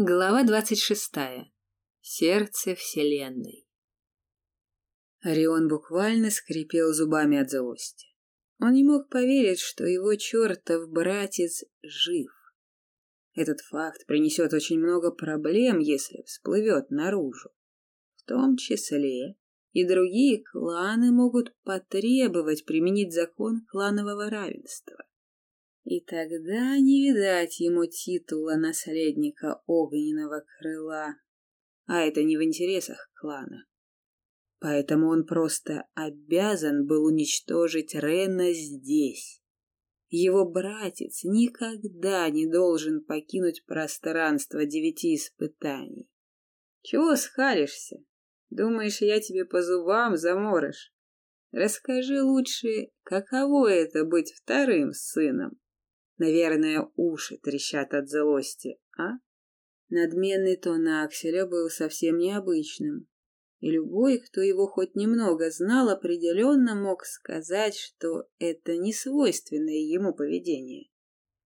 Глава двадцать шестая. Сердце Вселенной. Орион буквально скрипел зубами от злости. Он не мог поверить, что его чертов братец жив. Этот факт принесет очень много проблем, если всплывет наружу. В том числе и другие кланы могут потребовать применить закон кланового равенства. И тогда не видать ему титула наследника огненного крыла, а это не в интересах клана. Поэтому он просто обязан был уничтожить Рена здесь. Его братец никогда не должен покинуть пространство девяти испытаний. Чего схалишься? Думаешь, я тебе по зубам заморыш? Расскажи лучше, каково это быть вторым сыном? Наверное, уши трещат от злости, а? Надменный тон Акселя был совсем необычным, и любой, кто его хоть немного знал, определенно мог сказать, что это не свойственное ему поведение.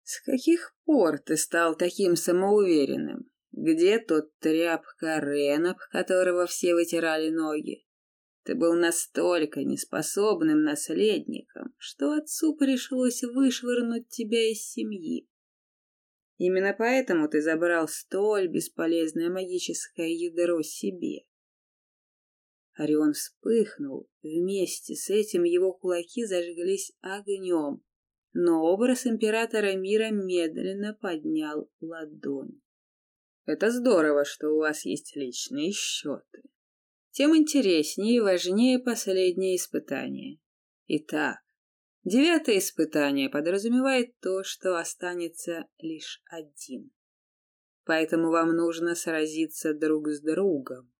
«С каких пор ты стал таким самоуверенным? Где тот тряпка Рена, которого все вытирали ноги? Ты был настолько неспособным наследником, что отцу пришлось вышвырнуть тебя из семьи. Именно поэтому ты забрал столь бесполезное магическое ядро себе. Орион вспыхнул, вместе с этим его кулаки зажглись огнем, но образ императора мира медленно поднял ладонь. Это здорово, что у вас есть личные счеты тем интереснее и важнее последнее испытание. Итак, девятое испытание подразумевает то, что останется лишь один. Поэтому вам нужно сразиться друг с другом.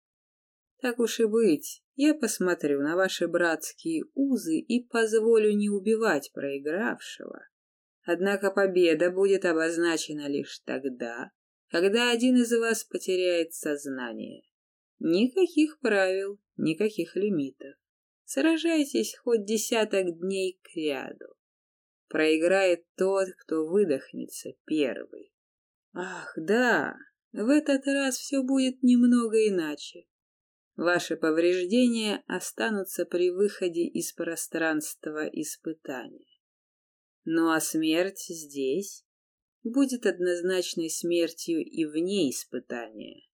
Так уж и быть, я посмотрю на ваши братские узы и позволю не убивать проигравшего. Однако победа будет обозначена лишь тогда, когда один из вас потеряет сознание. Никаких правил, никаких лимитов. Сражайтесь хоть десяток дней к ряду. Проиграет тот, кто выдохнется первый. Ах, да, в этот раз все будет немного иначе. Ваши повреждения останутся при выходе из пространства испытания. Ну а смерть здесь будет однозначной смертью и вне испытания.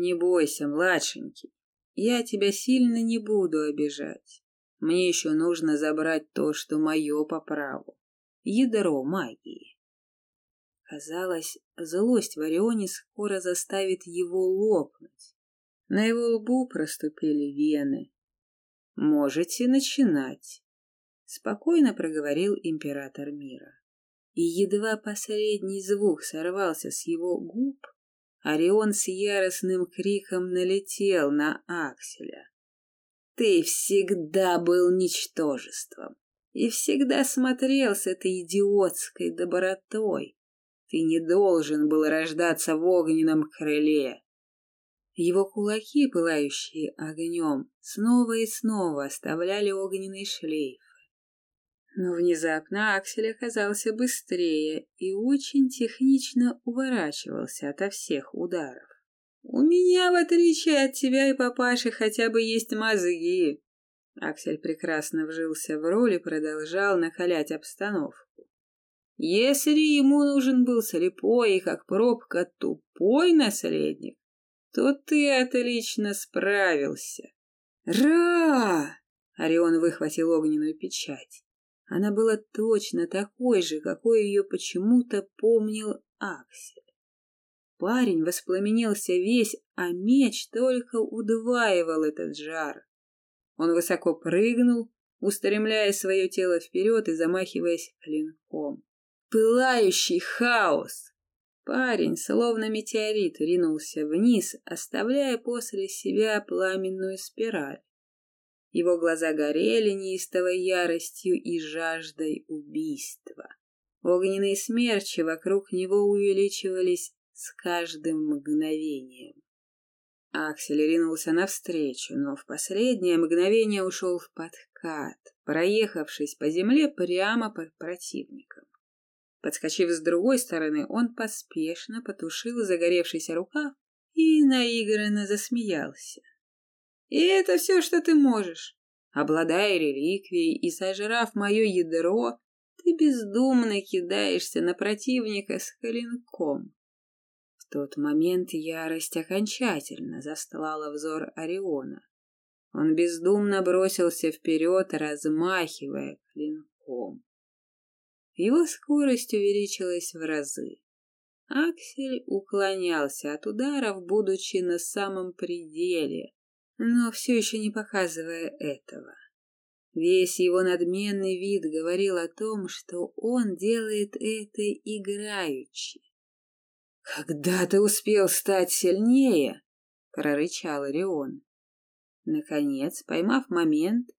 Не бойся, младшенький, я тебя сильно не буду обижать. Мне еще нужно забрать то, что мое по праву. Ядро магии. Казалось, злость в Орионе скоро заставит его лопнуть. На его лбу проступили вены. «Можете начинать», — спокойно проговорил император мира. И едва последний звук сорвался с его губ, Орион с яростным криком налетел на Акселя. «Ты всегда был ничтожеством и всегда смотрел с этой идиотской добротой. Ты не должен был рождаться в огненном крыле». Его кулаки, пылающие огнем, снова и снова оставляли огненный шлейф. Но внезапно Аксель оказался быстрее и очень технично уворачивался ото всех ударов. «У меня, в отличие от тебя и папаши, хотя бы есть мозги!» Аксель прекрасно вжился в роль и продолжал накалять обстановку. «Если ему нужен был слепой и, как пробка, тупой наследник, то ты отлично справился!» «Ра!» — Орион выхватил огненную печать. Она была точно такой же, какой ее почему-то помнил Аксель. Парень воспламенился весь, а меч только удваивал этот жар. Он высоко прыгнул, устремляя свое тело вперед и замахиваясь клинком. Пылающий хаос! Парень, словно метеорит, ринулся вниз, оставляя после себя пламенную спираль. Его глаза горели неистовой яростью и жаждой убийства. Огненные смерчи вокруг него увеличивались с каждым мгновением. Аксель ринулся навстречу, но в последнее мгновение ушел в подкат, проехавшись по земле прямо под противником. Подскочив с другой стороны, он поспешно потушил загоревшийся рукав и наигранно засмеялся. «И это все, что ты можешь. Обладая реликвией и сожрав мое ядро, ты бездумно кидаешься на противника с клинком. В тот момент ярость окончательно застлала взор Ориона. Он бездумно бросился вперед, размахивая клинком. Его скорость увеличилась в разы. Аксель уклонялся от ударов, будучи на самом пределе, но все еще не показывая этого. Весь его надменный вид говорил о том, что он делает это играючи. «Когда ты успел стать сильнее?» — прорычал Орион. Наконец, поймав момент,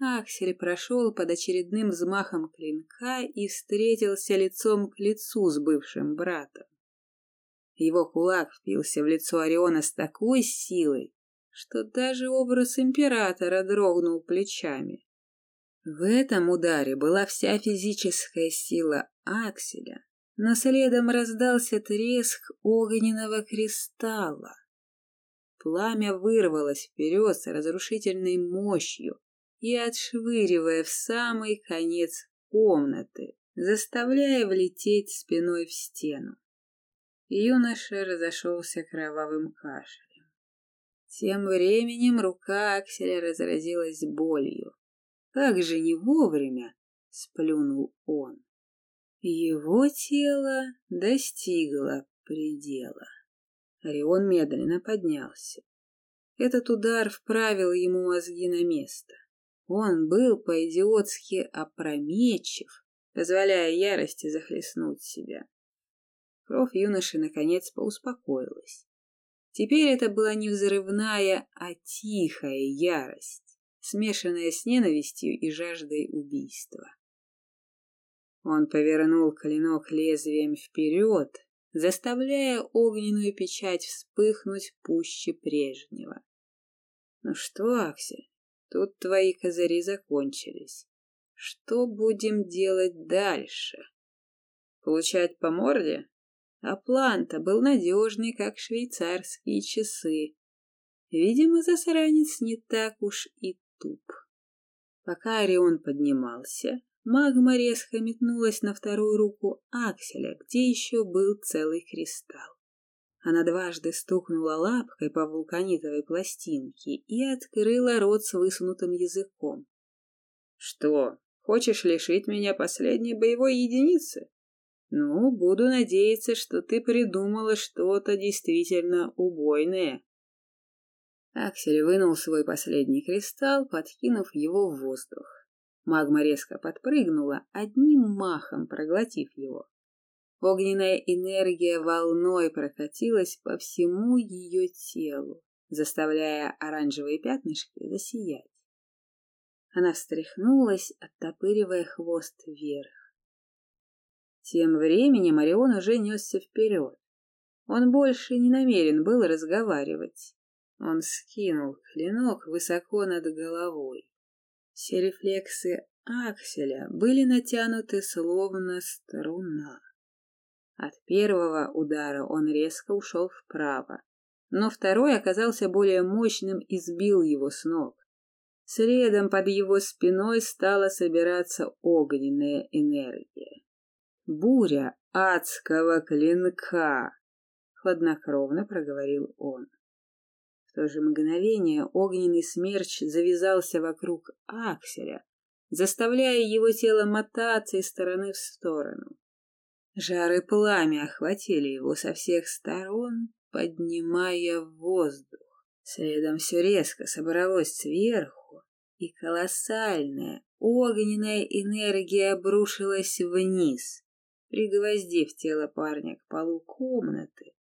Аксель прошел под очередным взмахом клинка и встретился лицом к лицу с бывшим братом. Его кулак впился в лицо Ориона с такой силой, что даже образ императора дрогнул плечами. В этом ударе была вся физическая сила Акселя, но следом раздался треск огненного кристалла. Пламя вырвалось вперед с разрушительной мощью и отшвыривая в самый конец комнаты, заставляя влететь спиной в стену. Юноша разошелся кровавым кашлем. Тем временем рука Акселя разразилась болью. Как же не вовремя сплюнул он. Его тело достигло предела. Орион медленно поднялся. Этот удар вправил ему мозги на место. Он был по-идиотски опрометчив, позволяя ярости захлестнуть себя. Кровь юноши наконец поуспокоилась. Теперь это была не взрывная, а тихая ярость, смешанная с ненавистью и жаждой убийства. Он повернул клинок лезвием вперед, заставляя огненную печать вспыхнуть пуще прежнего. Ну что, Аксель, тут твои козыри закончились. Что будем делать дальше? Получать по морде? А план-то был надежный, как швейцарские часы. Видимо, засранец не так уж и туп. Пока Орион поднимался, Магма резко метнулась на вторую руку Акселя, где еще был целый кристалл. Она дважды стукнула лапкой по вулканитовой пластинке и открыла рот с высунутым языком. — Что, хочешь лишить меня последней боевой единицы? Ну, буду надеяться, что ты придумала что-то действительно убойное. Аксель вынул свой последний кристалл, подкинув его в воздух. Магма резко подпрыгнула, одним махом проглотив его. Огненная энергия волной прокатилась по всему ее телу, заставляя оранжевые пятнышки засиять. Она встряхнулась, оттопыривая хвост вверх. Тем временем Орион уже несся вперед. Он больше не намерен был разговаривать. Он скинул клинок высоко над головой. Все рефлексы акселя были натянуты словно струна. От первого удара он резко ушел вправо, но второй оказался более мощным и сбил его с ног. Следом под его спиной стала собираться огненная энергия. «Буря адского клинка!» — хладнокровно проговорил он. В то же мгновение огненный смерч завязался вокруг Акселя, заставляя его тело мотаться из стороны в сторону. Жары пламя охватили его со всех сторон, поднимая в воздух. Следом все резко собралось сверху, и колоссальная огненная энергия обрушилась вниз, пригвоздив тело парня к полу комнаты,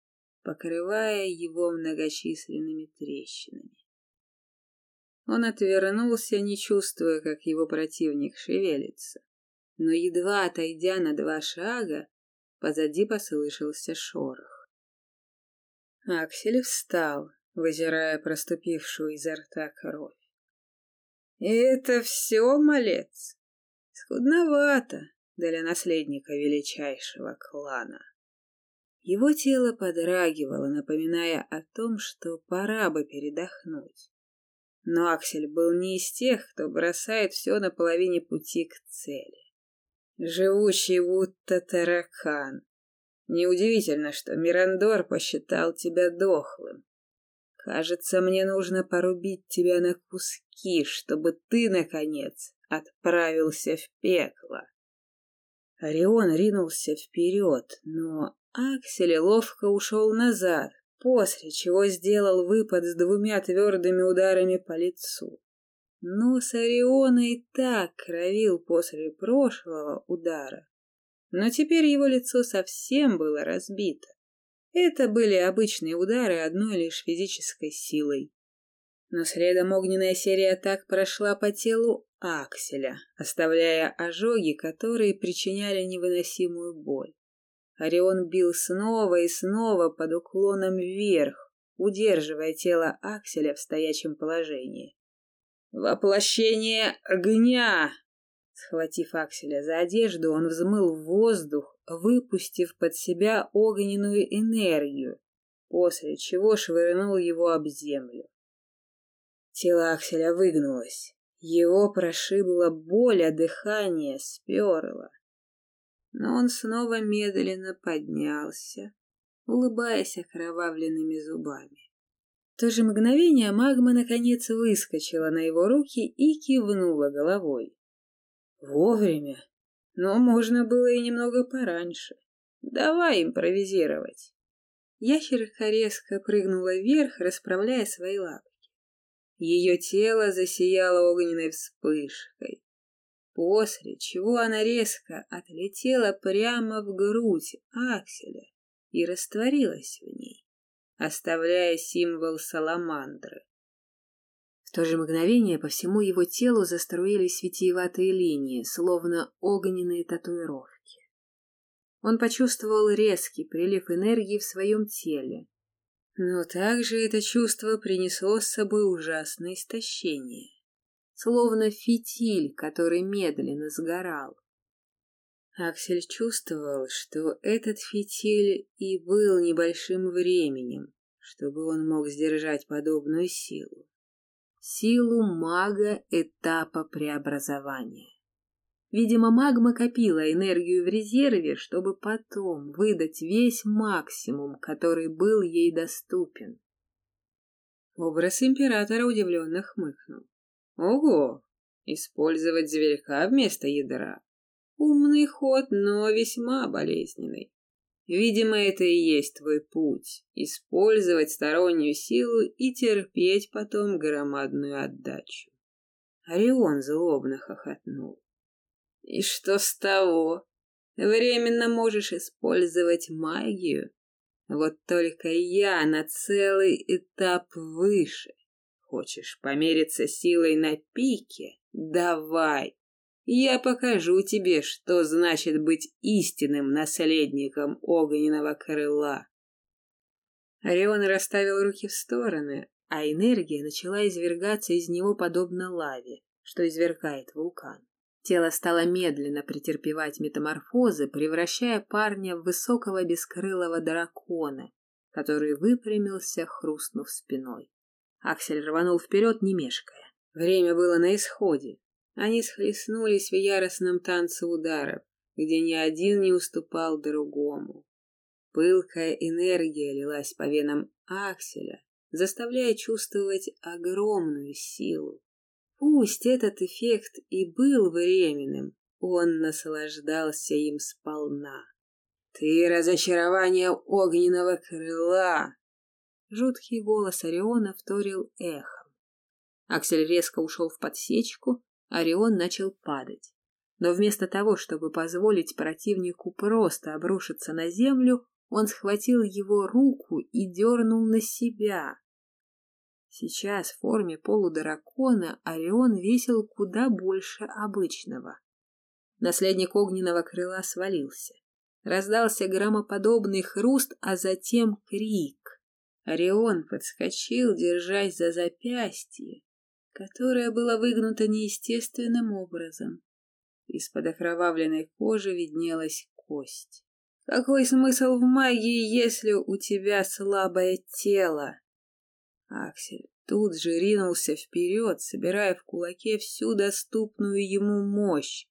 покрывая его многочисленными трещинами. Он отвернулся, не чувствуя, как его противник шевелится. Но едва отойдя на два шага, позади послышался шорох. Аксель встал, вызирая проступившую изо рта кровь. — Это все, малец? Скудновато, для наследника величайшего клана. Его тело подрагивало, напоминая о том, что пора бы передохнуть. Но Аксель был не из тех, кто бросает все на половине пути к цели. Живучий будто таракан. Неудивительно, что Мирандор посчитал тебя дохлым. Кажется, мне нужно порубить тебя на куски, чтобы ты, наконец, отправился в пекло. Орион ринулся вперед, но Аксель ловко ушел назад, после чего сделал выпад с двумя твердыми ударами по лицу. Нос Ориона и так кровил после прошлого удара, но теперь его лицо совсем было разбито. Это были обычные удары одной лишь физической силой. Но следом огненная серия атак прошла по телу Акселя, оставляя ожоги, которые причиняли невыносимую боль. Орион бил снова и снова под уклоном вверх, удерживая тело Акселя в стоячем положении. «Воплощение огня!» Схватив Акселя за одежду, он взмыл в воздух, выпустив под себя огненную энергию, после чего швырнул его об землю. Тело Акселя выгнулось. Его прошибла боль, а дыхание сперло. Но он снова медленно поднялся, улыбаясь окровавленными зубами. В то же мгновение магма наконец выскочила на его руки и кивнула головой. Вовремя. Но можно было и немного пораньше. Давай импровизировать. Ящерка резко прыгнула вверх, расправляя свои лапки. Ее тело засияло огненной вспышкой, после чего она резко отлетела прямо в грудь Акселя и растворилась в ней, оставляя символ саламандры. В то же мгновение по всему его телу заструились витиеватые линии, словно огненные татуировки. Он почувствовал резкий прилив энергии в своем теле, но также это чувство принесло с собой ужасное истощение, словно фитиль, который медленно сгорал. Аксель чувствовал, что этот фитиль и был небольшим временем, чтобы он мог сдержать подобную силу силу мага этапа преобразования. Видимо, магма копила энергию в резерве, чтобы потом выдать весь максимум, который был ей доступен. Образ императора удивленно хмыкнул. Ого! Использовать зверька вместо ядра. Умный ход, но весьма болезненный. Видимо, это и есть твой путь — использовать стороннюю силу и терпеть потом громадную отдачу. Орион злобно хохотнул. И что с того? Временно можешь использовать магию. Вот только я на целый этап выше. Хочешь помериться силой на пике? Давай. Я покажу тебе, что значит быть истинным наследником огненного крыла. Орион расставил руки в стороны, а энергия начала извергаться из него подобно лаве, что извергает вулкан. Тело стало медленно претерпевать метаморфозы, превращая парня в высокого бескрылого дракона, который выпрямился, хрустнув спиной. Аксель рванул вперед, не мешкая. Время было на исходе, они схлестнулись в яростном танце ударов, где ни один не уступал другому. Пылкая энергия лилась по венам Акселя, заставляя чувствовать огромную силу. Пусть этот эффект и был временным, он наслаждался им сполна. «Ты разочарование огненного крыла!» Жуткий голос Ориона вторил эхом. Аксель резко ушел в подсечку, Орион начал падать. Но вместо того, чтобы позволить противнику просто обрушиться на землю, он схватил его руку и дернул на себя. Сейчас в форме полудракона Орион весил куда больше обычного. Наследник огненного крыла свалился. Раздался громоподобный хруст, а затем крик. Орион подскочил, держась за запястье, которое было выгнуто неестественным образом. из-под окровавленной кожи виднелась кость. Какой смысл в магии, если у тебя слабое тело? Аксель тут же ринулся вперед, собирая в кулаке всю доступную ему мощь.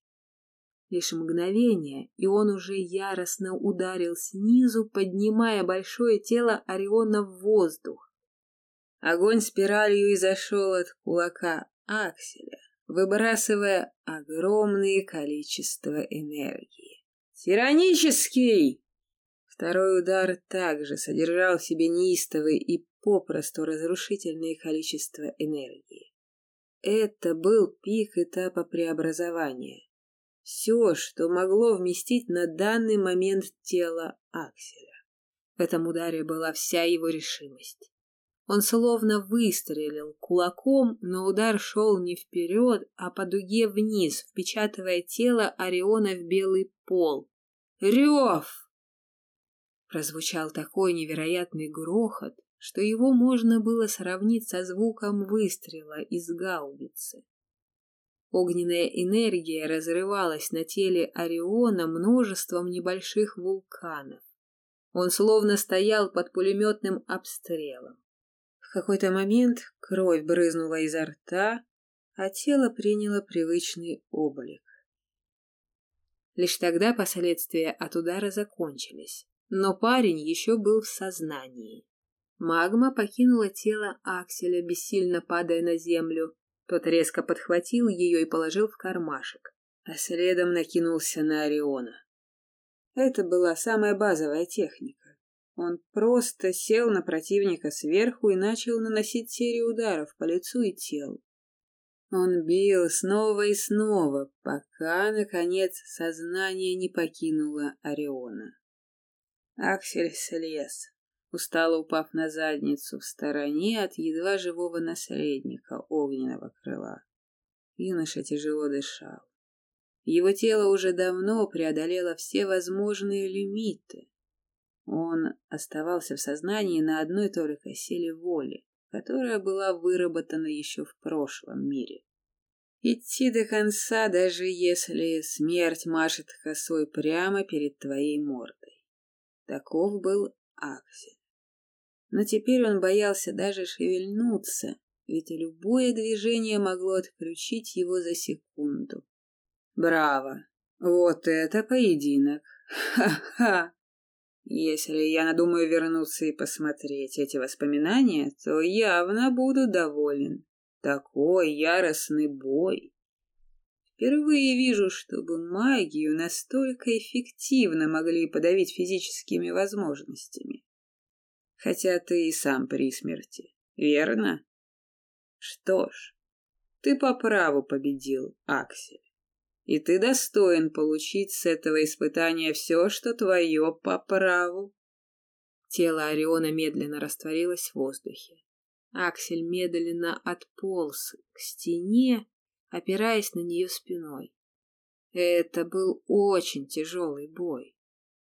Лишь мгновение, и он уже яростно ударил снизу, поднимая большое тело Ориона в воздух. Огонь спиралью изошел от кулака Акселя, выбрасывая огромное количество энергии. «Тиранический!» Второй удар также содержал в себе неистовый и попросту разрушительное количество энергии. Это был пик этапа преобразования. Все, что могло вместить на данный момент тело Акселя. В этом ударе была вся его решимость. Он словно выстрелил кулаком, но удар шел не вперед, а по дуге вниз, впечатывая тело Ориона в белый пол. «Рев!» Прозвучал такой невероятный грохот, что его можно было сравнить со звуком выстрела из гаубицы. Огненная энергия разрывалась на теле Ориона множеством небольших вулканов. Он словно стоял под пулеметным обстрелом. В какой-то момент кровь брызнула изо рта, а тело приняло привычный облик. Лишь тогда последствия от удара закончились, но парень еще был в сознании. Магма покинула тело Акселя, бессильно падая на землю. Тот резко подхватил ее и положил в кармашек, а следом накинулся на Ориона. Это была самая базовая техника. Он просто сел на противника сверху и начал наносить серию ударов по лицу и телу. Он бил снова и снова, пока, наконец, сознание не покинуло Ориона. Аксель слез, устало упав на задницу в стороне от едва живого наследника огненного крыла. Юноша тяжело дышал. Его тело уже давно преодолело все возможные лимиты. Он оставался в сознании на одной только силе воли, которая была выработана еще в прошлом мире. Идти до конца, даже если смерть машет косой прямо перед твоей мордой. Таков был Аксель. Но теперь он боялся даже шевельнуться, ведь любое движение могло отключить его за секунду. Браво! Вот это поединок! Ха-ха! Если я надумаю вернуться и посмотреть эти воспоминания, то явно буду доволен. Такой яростный бой. Впервые вижу, чтобы магию настолько эффективно могли подавить физическими возможностями. Хотя ты и сам при смерти, верно? Что ж, ты по праву победил, Аксель и ты достоин получить с этого испытания все, что твое по праву. Тело Ориона медленно растворилось в воздухе. Аксель медленно отполз к стене, опираясь на нее спиной. Это был очень тяжелый бой.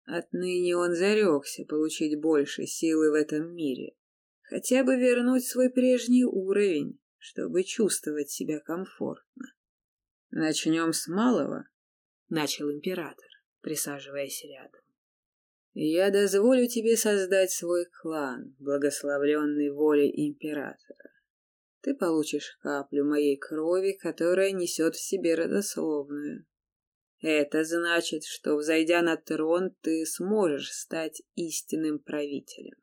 Отныне он зарекся получить больше силы в этом мире, хотя бы вернуть свой прежний уровень, чтобы чувствовать себя комфортно. Начнем с малого, начал император, присаживаясь рядом. Я дозволю тебе создать свой клан, благословленный волей императора. Ты получишь каплю моей крови, которая несет в себе родословную. Это значит, что, взойдя на трон, ты сможешь стать истинным правителем.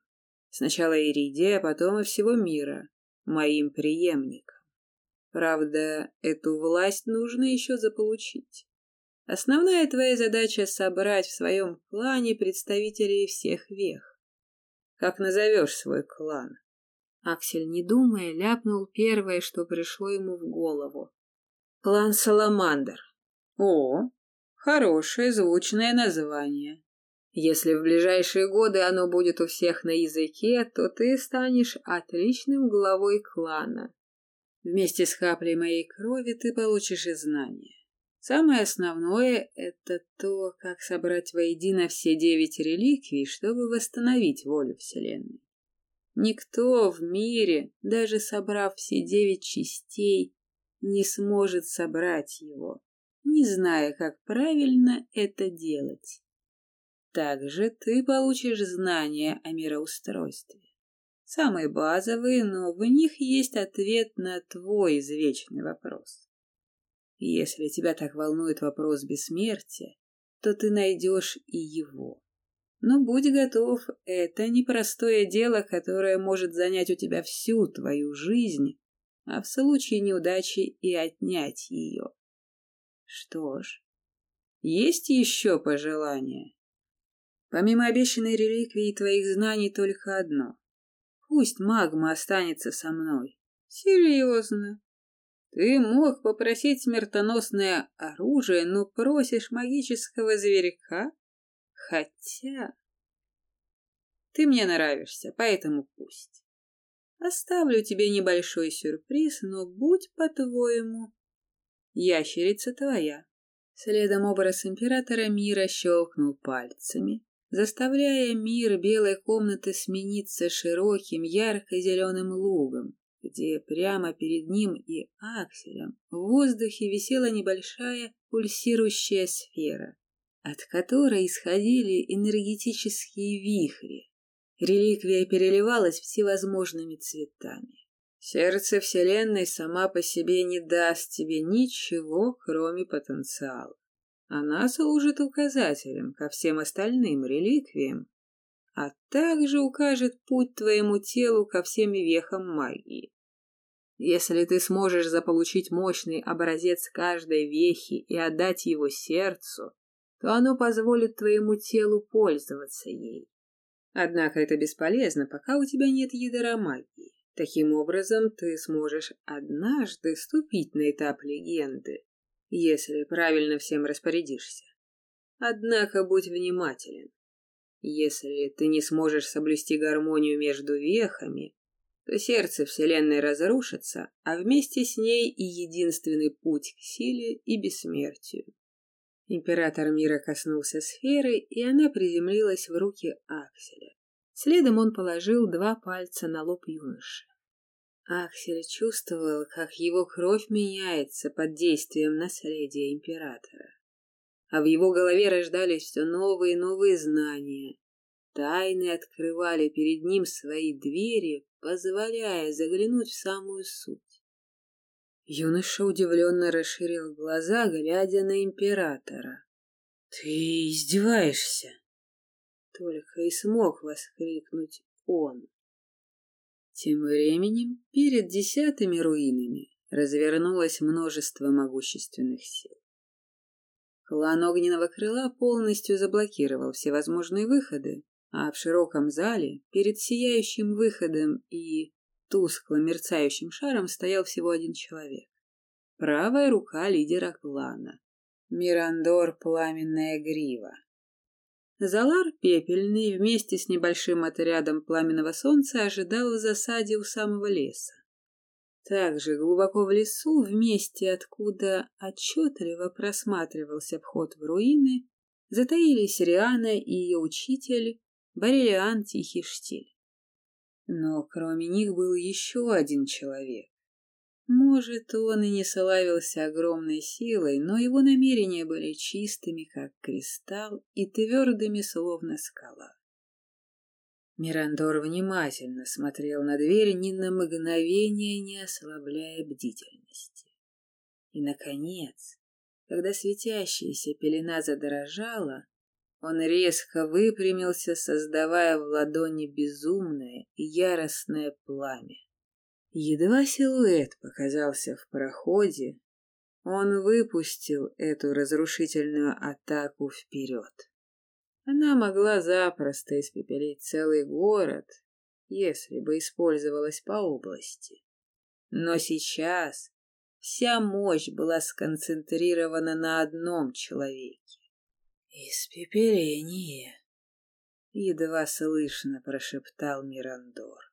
Сначала Иридия, а потом и всего мира, моим преемником. Правда, эту власть нужно еще заполучить. Основная твоя задача — собрать в своем клане представителей всех вех. Как назовешь свой клан? Аксель, не думая, ляпнул первое, что пришло ему в голову. Клан Саламандр. О, хорошее звучное название. Если в ближайшие годы оно будет у всех на языке, то ты станешь отличным главой клана. Вместе с каплей моей крови ты получишь и знания. Самое основное — это то, как собрать воедино все девять реликвий, чтобы восстановить волю Вселенной. Никто в мире, даже собрав все девять частей, не сможет собрать его. Не зная, как правильно это делать. Также ты получишь знания о мироустройстве. Самые базовые, но в них есть ответ на твой извечный вопрос. Если тебя так волнует вопрос бессмертия, то ты найдешь и его. Но будь готов, это непростое дело, которое может занять у тебя всю твою жизнь, а в случае неудачи и отнять ее. Что ж, есть еще пожелания? Помимо обещанной реликвии твоих знаний только одно. Пусть магма останется со мной. Серьезно. Ты мог попросить смертоносное оружие, но просишь магического зверька? Хотя... Ты мне нравишься, поэтому пусть. Оставлю тебе небольшой сюрприз, но будь по-твоему. Ящерица твоя. Следом образ императора мира щелкнул пальцами, заставляя мир белой комнаты смениться широким ярко-зеленым лугом, где прямо перед ним и Акселем в воздухе висела небольшая пульсирующая сфера, от которой исходили энергетические вихри. Реликвия переливалась всевозможными цветами. Сердце Вселенной сама по себе не даст тебе ничего, кроме потенциала. Она служит указателем ко всем остальным реликвиям, а также укажет путь твоему телу ко всем вехам магии. Если ты сможешь заполучить мощный образец каждой вехи и отдать его сердцу, то оно позволит твоему телу пользоваться ей. Однако это бесполезно, пока у тебя нет ядра магии. Таким образом, ты сможешь однажды ступить на этап легенды, если правильно всем распорядишься. Однако будь внимателен. Если ты не сможешь соблюсти гармонию между вехами, то сердце Вселенной разрушится, а вместе с ней и единственный путь к силе и бессмертию. Император мира коснулся сферы, и она приземлилась в руки Акселя. Следом он положил два пальца на лоб юноши. Аксель чувствовал, как его кровь меняется под действием наследия императора. А в его голове рождались все новые и новые знания. Тайны открывали перед ним свои двери, позволяя заглянуть в самую суть. Юноша удивленно расширил глаза, глядя на императора. — Ты издеваешься? — только и смог воскликнуть он. Тем временем перед десятыми руинами развернулось множество могущественных сил. Клан Огненного Крыла полностью заблокировал все возможные выходы, а в широком зале, перед сияющим выходом и тускло мерцающим шаром стоял всего один человек. Правая рука лидера клана. Мирандор Пламенная Грива. Залар Пепельный вместе с небольшим отрядом Пламенного Солнца ожидал в засаде у самого леса. Также глубоко в лесу, в месте, откуда отчетливо просматривался вход в руины, затаились Риана и ее учитель Барелиан Тихий Штиль. Но кроме них был еще один человек. Может, он и не славился огромной силой, но его намерения были чистыми, как кристалл, и твердыми, словно скала. Мирандор внимательно смотрел на дверь, ни на мгновение не ослабляя бдительности. И, наконец, когда светящаяся пелена задорожала, он резко выпрямился, создавая в ладони безумное и яростное пламя. Едва силуэт показался в проходе, он выпустил эту разрушительную атаку вперед. Она могла запросто испепелить целый город, если бы использовалась по области. Но сейчас вся мощь была сконцентрирована на одном человеке. «Испепеление!» — едва слышно прошептал Мирандор.